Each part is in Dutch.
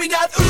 we got. Ooh.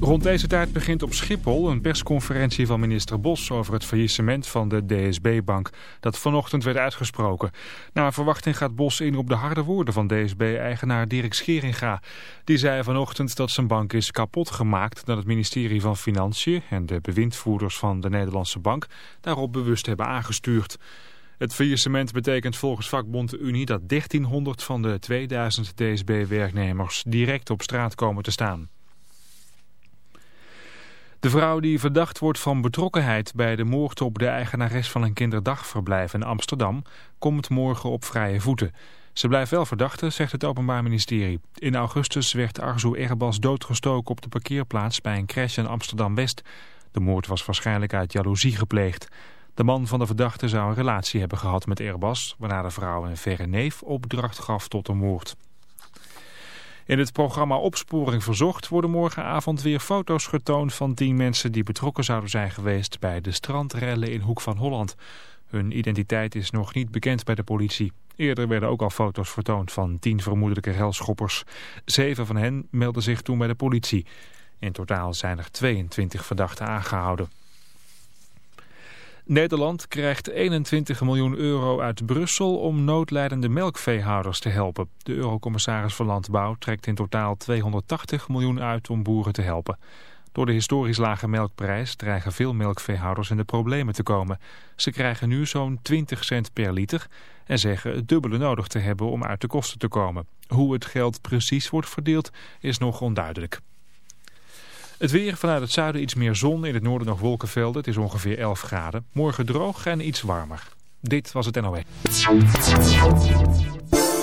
Rond deze tijd begint op Schiphol een persconferentie van minister Bos over het faillissement van de DSB-bank, dat vanochtend werd uitgesproken. Naar verwachting gaat Bos in op de harde woorden van DSB-eigenaar Dirk Scheringa. Die zei vanochtend dat zijn bank is kapot gemaakt dat het ministerie van Financiën en de bewindvoerders van de Nederlandse bank daarop bewust hebben aangestuurd. Het faillissement betekent volgens vakbond Unie dat 1300 van de 2000 DSB-werknemers direct op straat komen te staan. De vrouw die verdacht wordt van betrokkenheid bij de moord op de eigenares van een kinderdagverblijf in Amsterdam komt morgen op vrije voeten. Ze blijft wel verdachte, zegt het Openbaar Ministerie. In augustus werd Arzu Erbas doodgestoken op de parkeerplaats bij een crash in Amsterdam-West. De moord was waarschijnlijk uit jaloezie gepleegd. De man van de verdachte zou een relatie hebben gehad met Erbas, waarna de vrouw een verre neef opdracht gaf tot een moord. In het programma Opsporing Verzocht worden morgenavond weer foto's getoond van tien mensen die betrokken zouden zijn geweest bij de strandrellen in Hoek van Holland. Hun identiteit is nog niet bekend bij de politie. Eerder werden ook al foto's vertoond van tien vermoedelijke relschoppers. Zeven van hen melden zich toen bij de politie. In totaal zijn er 22 verdachten aangehouden. Nederland krijgt 21 miljoen euro uit Brussel om noodlijdende melkveehouders te helpen. De eurocommissaris van Landbouw trekt in totaal 280 miljoen uit om boeren te helpen. Door de historisch lage melkprijs dreigen veel melkveehouders in de problemen te komen. Ze krijgen nu zo'n 20 cent per liter en zeggen het dubbele nodig te hebben om uit de kosten te komen. Hoe het geld precies wordt verdeeld is nog onduidelijk. Het weer vanuit het zuiden iets meer zon, in het noorden nog wolkenvelden. Het is ongeveer 11 graden. Morgen droog en iets warmer. Dit was het NOE.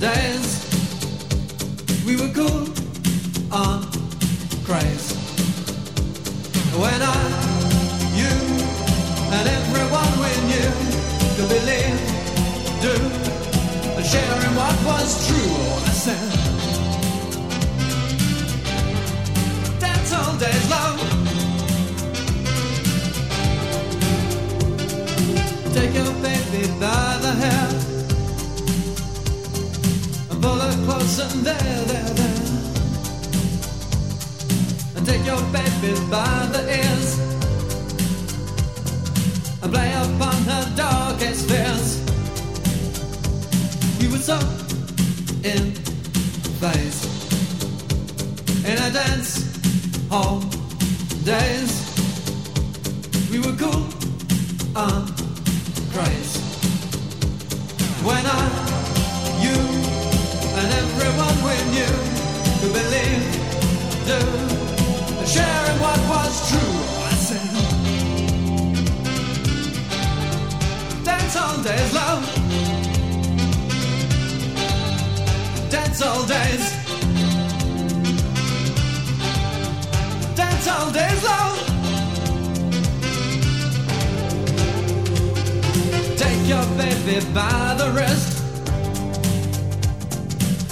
Days. We were cool on craze. When I, you, and everyone we knew could believe, do, and share in what was true. I said, dance all days long. Take your baby by the hair her close and there, there, there and take your baby by the ears and play upon her darkest fears. We were so in phase in a dance hall days. We were cool and crazy. When I, knew could believe, sharing what was true. I said, dance all days, love. Dance all days. Dance all days, love. Take your baby by the wrist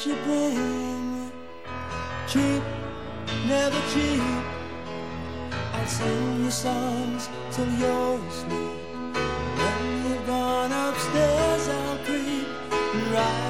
such a. Cheap, never cheap. I'll sing you songs till you're asleep. When you're gone upstairs, I'll creep and ride.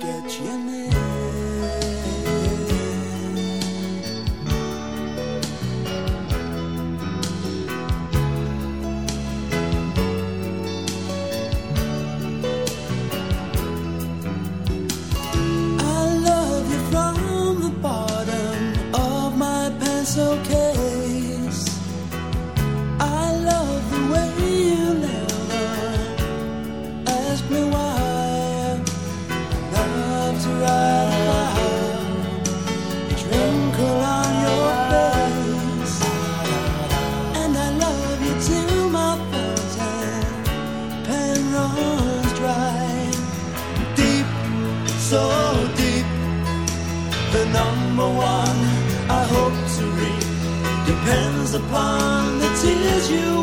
upon the tears you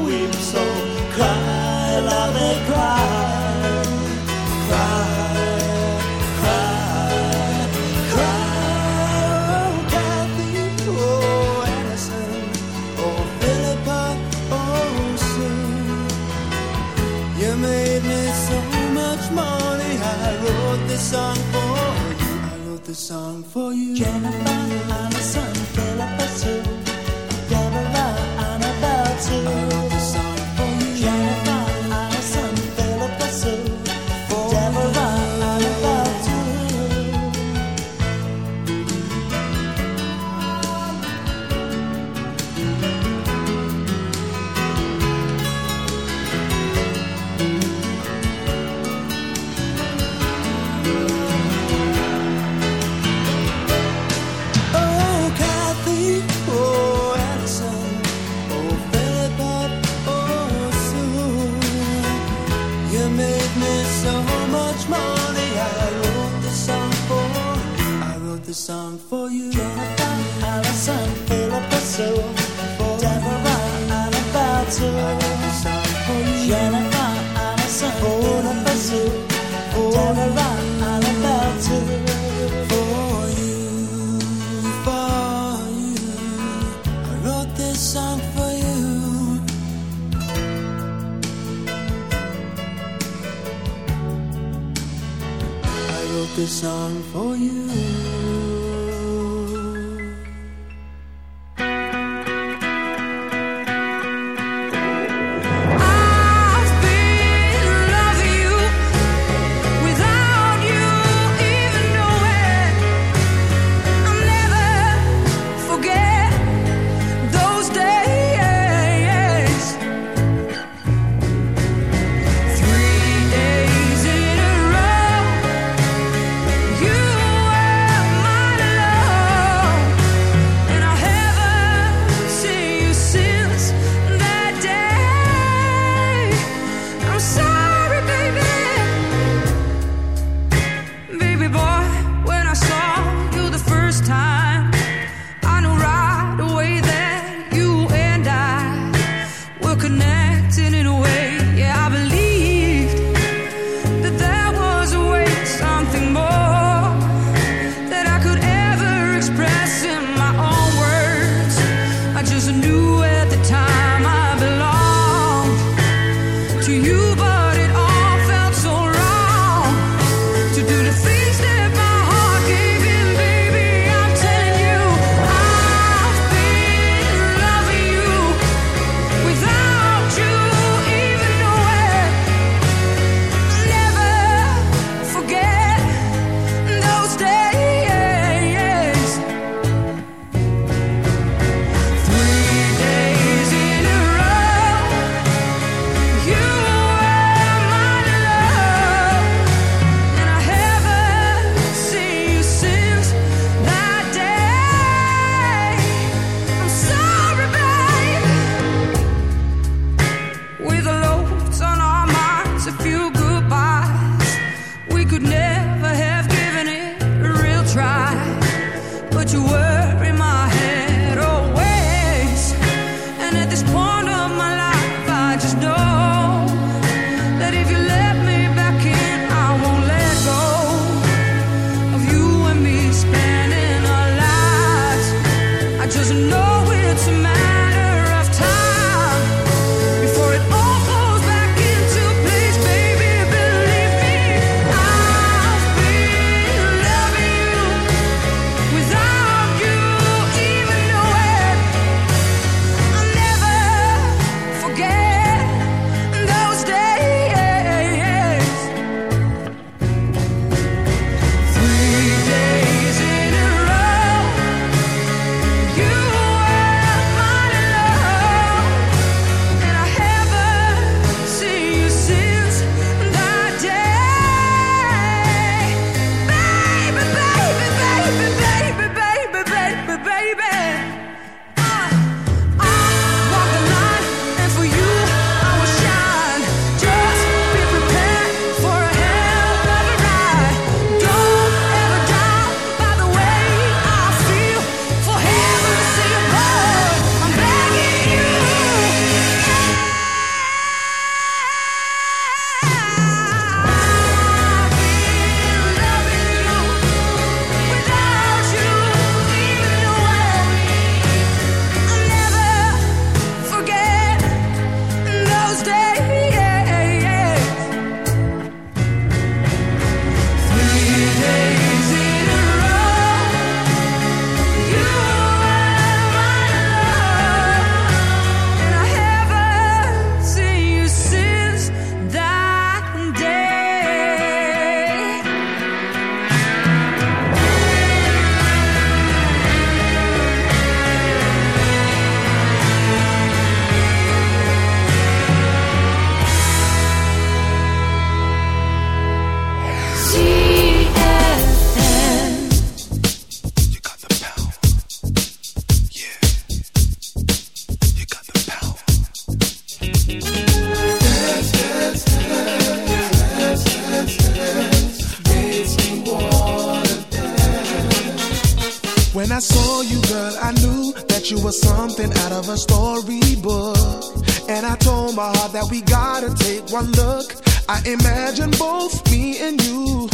I imagine both me and you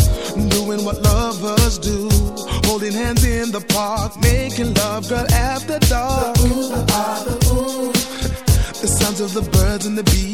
doing what lovers do, holding hands in the park, making love, girl, after dark. The, ooh, the, ooh. the sounds of the birds and the bees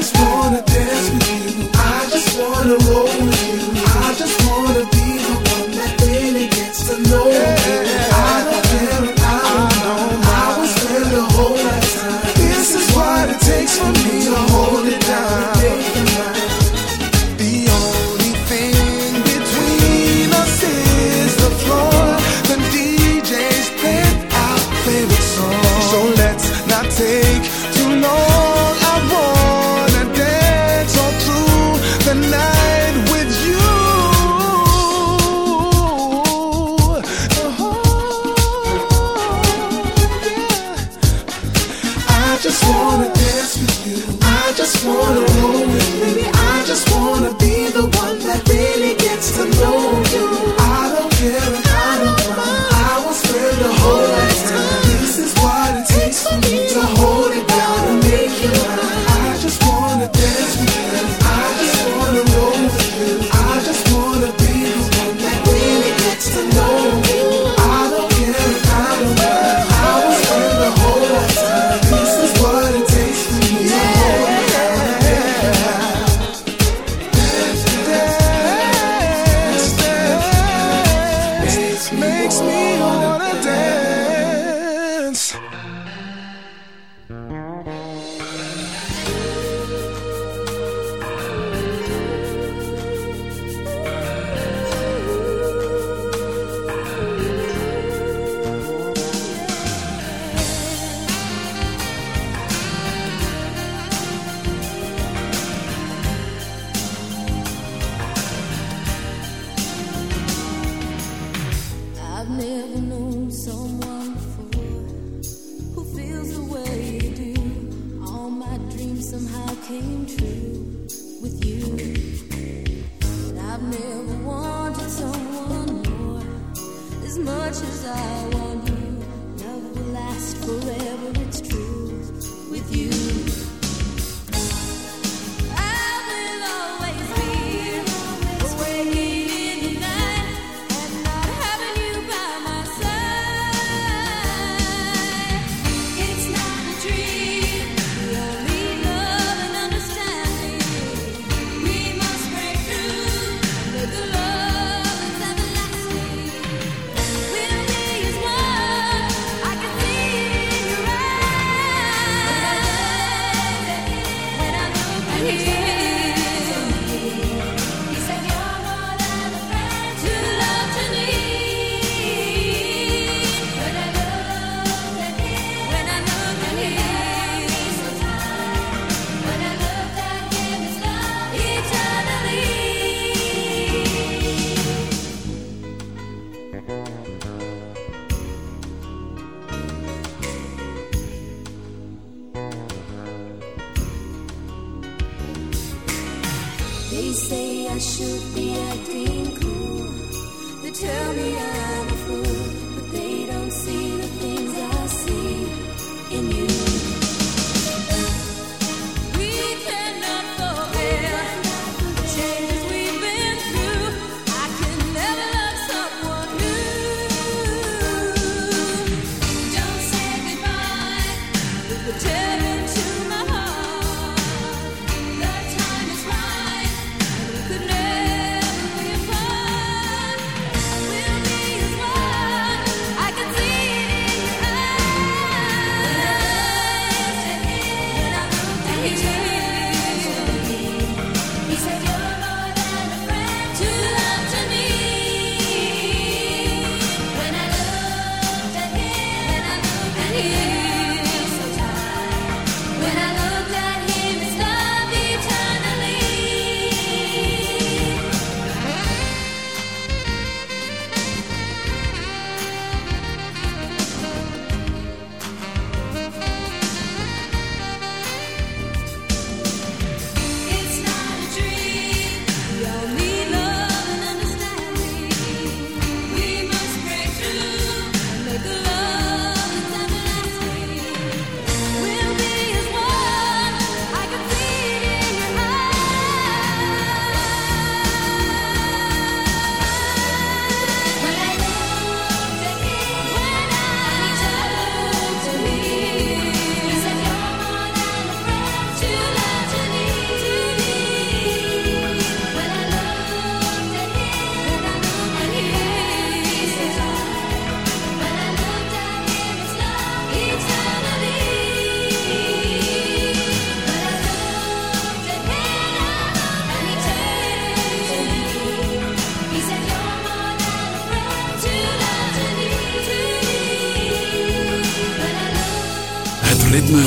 just wanna dance with you. I just wanna roll. came true.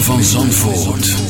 Van Zandvoort.